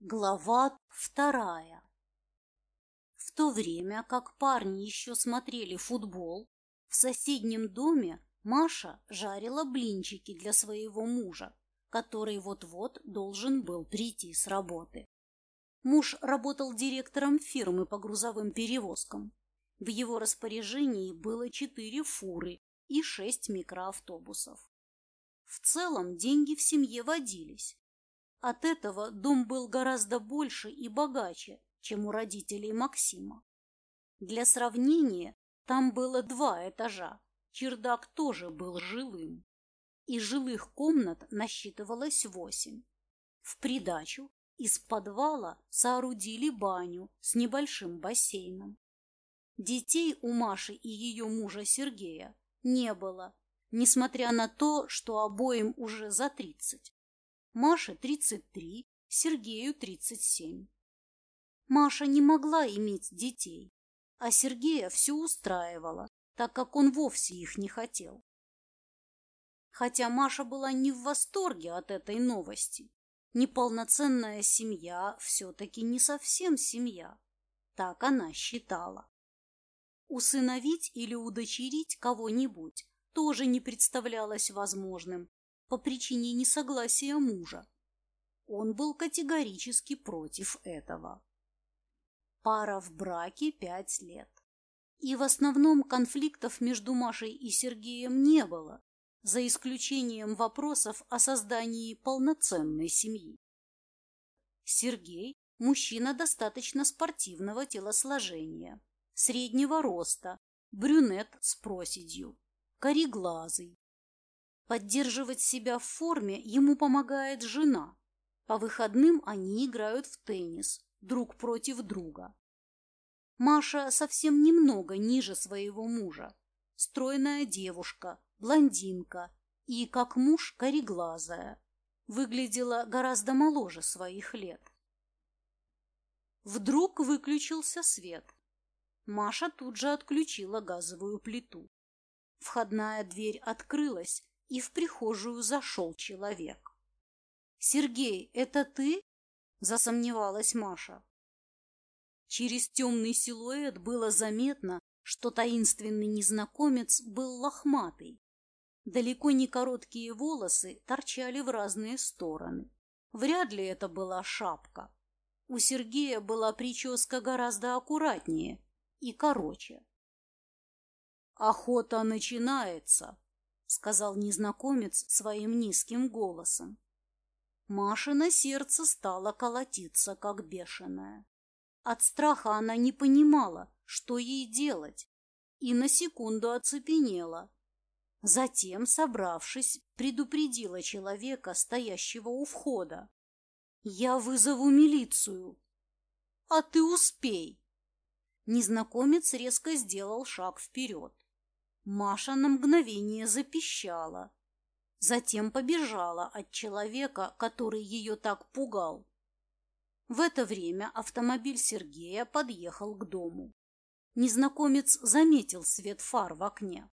Глава вторая В то время, как парни еще смотрели футбол, в соседнем доме Маша жарила блинчики для своего мужа, который вот-вот должен был прийти с работы. Муж работал директором фирмы по грузовым перевозкам. В его распоряжении было четыре фуры и шесть микроавтобусов. В целом деньги в семье водились, от этого дом был гораздо больше и богаче, чем у родителей Максима. Для сравнения, там было два этажа, чердак тоже был жилым. И жилых комнат насчитывалось восемь. В придачу из подвала соорудили баню с небольшим бассейном. Детей у Маши и ее мужа Сергея не было, несмотря на то, что обоим уже за тридцать. Маше 33, Сергею 37. Маша не могла иметь детей, а Сергея все устраивало, так как он вовсе их не хотел. Хотя Маша была не в восторге от этой новости. Неполноценная семья все-таки не совсем семья. Так она считала. Усыновить или удочерить кого-нибудь тоже не представлялось возможным, по причине несогласия мужа. Он был категорически против этого. Пара в браке пять лет. И в основном конфликтов между Машей и Сергеем не было, за исключением вопросов о создании полноценной семьи. Сергей – мужчина достаточно спортивного телосложения, среднего роста, брюнет с проседью, кореглазый, Поддерживать себя в форме ему помогает жена. По выходным они играют в теннис, друг против друга. Маша совсем немного ниже своего мужа. Стройная девушка, блондинка и, как муж, кореглазая. Выглядела гораздо моложе своих лет. Вдруг выключился свет. Маша тут же отключила газовую плиту. Входная дверь открылась, и в прихожую зашел человек. «Сергей, это ты?» – засомневалась Маша. Через темный силуэт было заметно, что таинственный незнакомец был лохматый. Далеко не короткие волосы торчали в разные стороны. Вряд ли это была шапка. У Сергея была прическа гораздо аккуратнее и короче. «Охота начинается», — сказал незнакомец своим низким голосом. Машина сердце стало колотиться, как бешеное. От страха она не понимала, что ей делать, и на секунду оцепенела. Затем, собравшись, предупредила человека, стоящего у входа. «Я вызову милицию». «А ты успей!» Незнакомец резко сделал шаг вперед. Маша на мгновение запищала, затем побежала от человека, который ее так пугал. В это время автомобиль Сергея подъехал к дому. Незнакомец заметил свет фар в окне.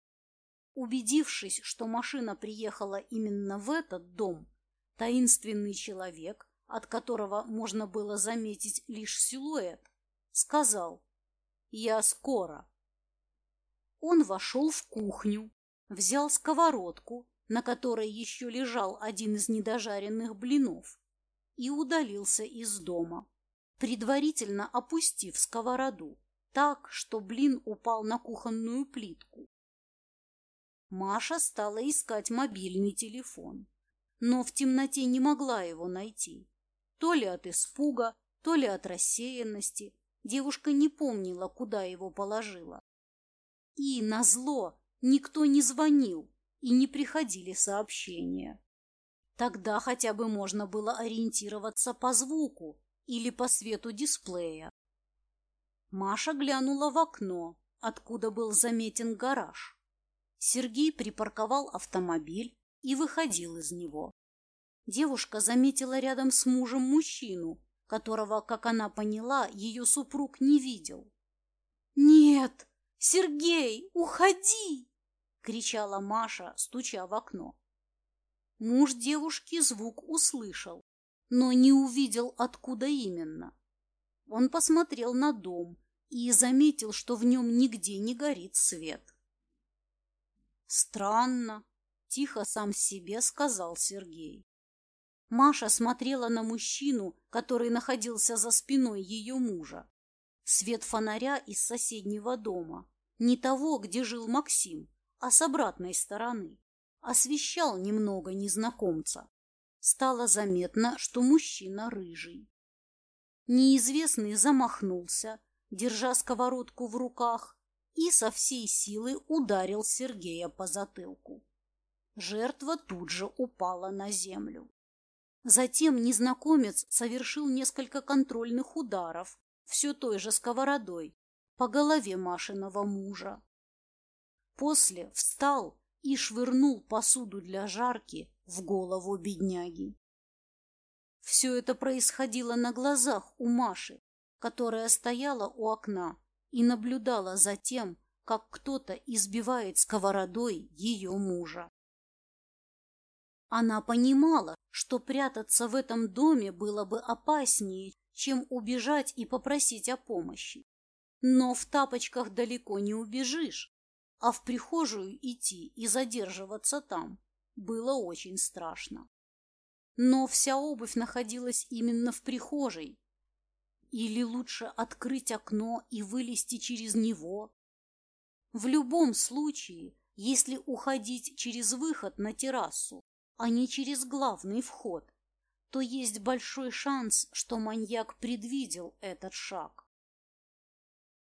Убедившись, что машина приехала именно в этот дом, таинственный человек, от которого можно было заметить лишь силуэт, сказал «Я скоро». Он вошел в кухню, взял сковородку, на которой еще лежал один из недожаренных блинов, и удалился из дома, предварительно опустив сковороду так, что блин упал на кухонную плитку. Маша стала искать мобильный телефон, но в темноте не могла его найти. То ли от испуга, то ли от рассеянности. Девушка не помнила, куда его положила. И, назло, никто не звонил и не приходили сообщения. Тогда хотя бы можно было ориентироваться по звуку или по свету дисплея. Маша глянула в окно, откуда был заметен гараж. Сергей припарковал автомобиль и выходил из него. Девушка заметила рядом с мужем мужчину, которого, как она поняла, ее супруг не видел. «Нет!» «Сергей, уходи!» — кричала Маша, стуча в окно. Муж девушки звук услышал, но не увидел, откуда именно. Он посмотрел на дом и заметил, что в нем нигде не горит свет. «Странно», — тихо сам себе сказал Сергей. Маша смотрела на мужчину, который находился за спиной ее мужа. Свет фонаря из соседнего дома, не того, где жил Максим, а с обратной стороны, освещал немного незнакомца. Стало заметно, что мужчина рыжий. Неизвестный замахнулся, держа сковородку в руках, и со всей силы ударил Сергея по затылку. Жертва тут же упала на землю. Затем незнакомец совершил несколько контрольных ударов все той же сковородой по голове Машиного мужа. После встал и швырнул посуду для жарки в голову бедняги. Все это происходило на глазах у Маши, которая стояла у окна и наблюдала за тем, как кто-то избивает сковородой ее мужа. Она понимала, что прятаться в этом доме было бы опаснее, чем убежать и попросить о помощи. Но в тапочках далеко не убежишь, а в прихожую идти и задерживаться там было очень страшно. Но вся обувь находилась именно в прихожей, или лучше открыть окно и вылезти через него? В любом случае, если уходить через выход на террасу, а не через главный вход, то есть большой шанс, что маньяк предвидел этот шаг.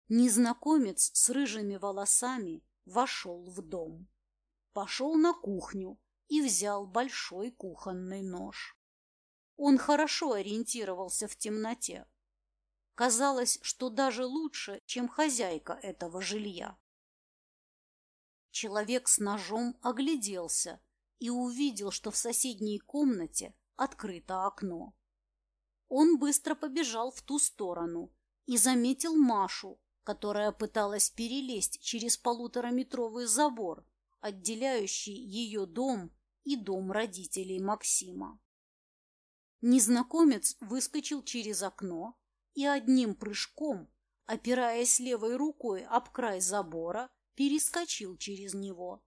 Незнакомец с рыжими волосами вошел в дом, пошел на кухню и взял большой кухонный нож. Он хорошо ориентировался в темноте, Казалось, что даже лучше, чем хозяйка этого жилья. Человек с ножом огляделся и увидел, что в соседней комнате открыто окно. Он быстро побежал в ту сторону и заметил Машу, которая пыталась перелезть через полутораметровый забор, отделяющий ее дом и дом родителей Максима. Незнакомец выскочил через окно и одним прыжком, опираясь левой рукой об край забора, перескочил через него.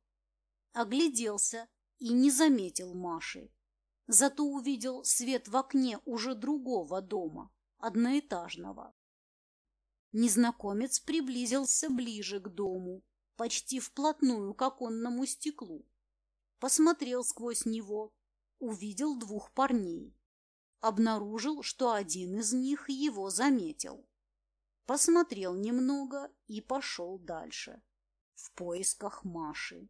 Огляделся и не заметил Маши. Зато увидел свет в окне уже другого дома, одноэтажного. Незнакомец приблизился ближе к дому, почти вплотную к оконному стеклу. Посмотрел сквозь него, увидел двух парней обнаружил, что один из них его заметил. Посмотрел немного и пошел дальше, в поисках Маши.